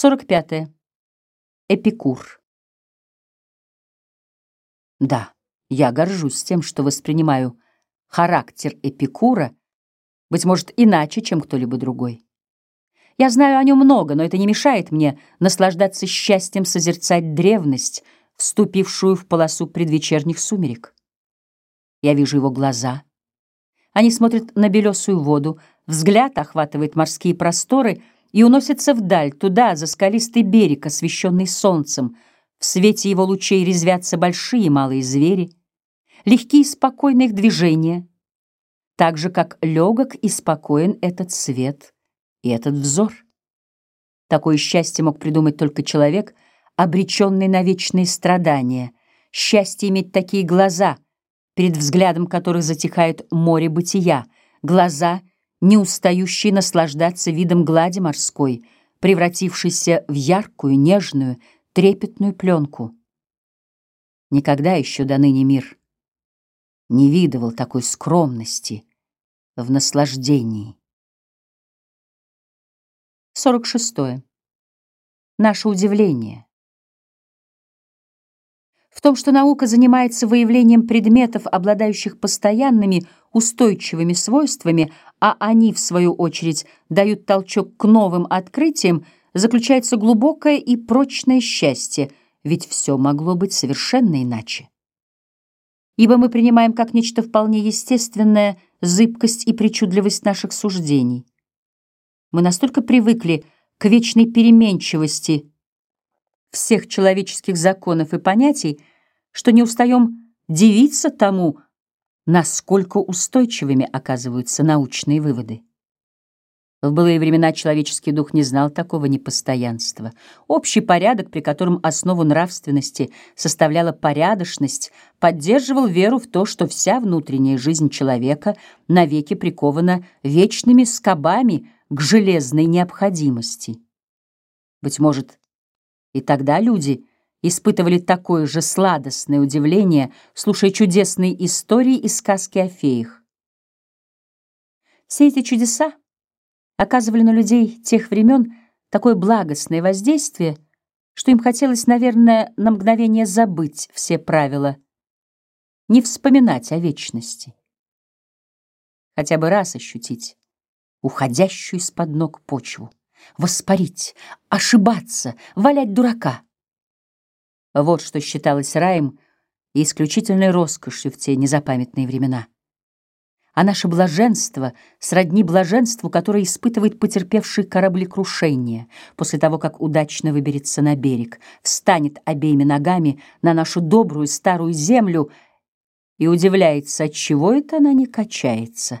45. -е. Эпикур. Да, я горжусь тем, что воспринимаю характер Эпикура, быть может, иначе, чем кто-либо другой. Я знаю о нем много, но это не мешает мне наслаждаться счастьем созерцать древность, вступившую в полосу предвечерних сумерек. Я вижу его глаза. Они смотрят на белесую воду, взгляд охватывает морские просторы — и уносится вдаль, туда, за скалистый берег, освещенный солнцем. В свете его лучей резвятся большие и малые звери, легкие и спокойны их движения, так же, как легок и спокоен этот свет и этот взор. Такое счастье мог придумать только человек, обреченный на вечные страдания, счастье иметь такие глаза, перед взглядом которых затихает море бытия, глаза — не устающий наслаждаться видом глади морской, превратившейся в яркую, нежную, трепетную пленку. Никогда еще до ныне мир не видывал такой скромности в наслаждении. 46. Наше удивление. В том, что наука занимается выявлением предметов, обладающих постоянными устойчивыми свойствами, а они, в свою очередь, дают толчок к новым открытиям, заключается глубокое и прочное счастье, ведь все могло быть совершенно иначе. Ибо мы принимаем как нечто вполне естественное зыбкость и причудливость наших суждений. Мы настолько привыкли к вечной переменчивости всех человеческих законов и понятий, что не устаем дивиться тому, насколько устойчивыми оказываются научные выводы. В былые времена человеческий дух не знал такого непостоянства. Общий порядок, при котором основу нравственности составляла порядочность, поддерживал веру в то, что вся внутренняя жизнь человека навеки прикована вечными скобами к железной необходимости. Быть может, и тогда люди — испытывали такое же сладостное удивление, слушая чудесные истории и сказки о феях. Все эти чудеса оказывали на людей тех времен такое благостное воздействие, что им хотелось, наверное, на мгновение забыть все правила, не вспоминать о вечности. Хотя бы раз ощутить уходящую из-под ног почву, воспарить, ошибаться, валять дурака — вот что считалось раем и исключительной роскошью в те незапамятные времена. А наше блаженство сродни блаженству, которое испытывает потерпевший кораблекрушение после того, как удачно выберется на берег, встанет обеими ногами на нашу добрую старую землю и удивляется, от чего это она не качается.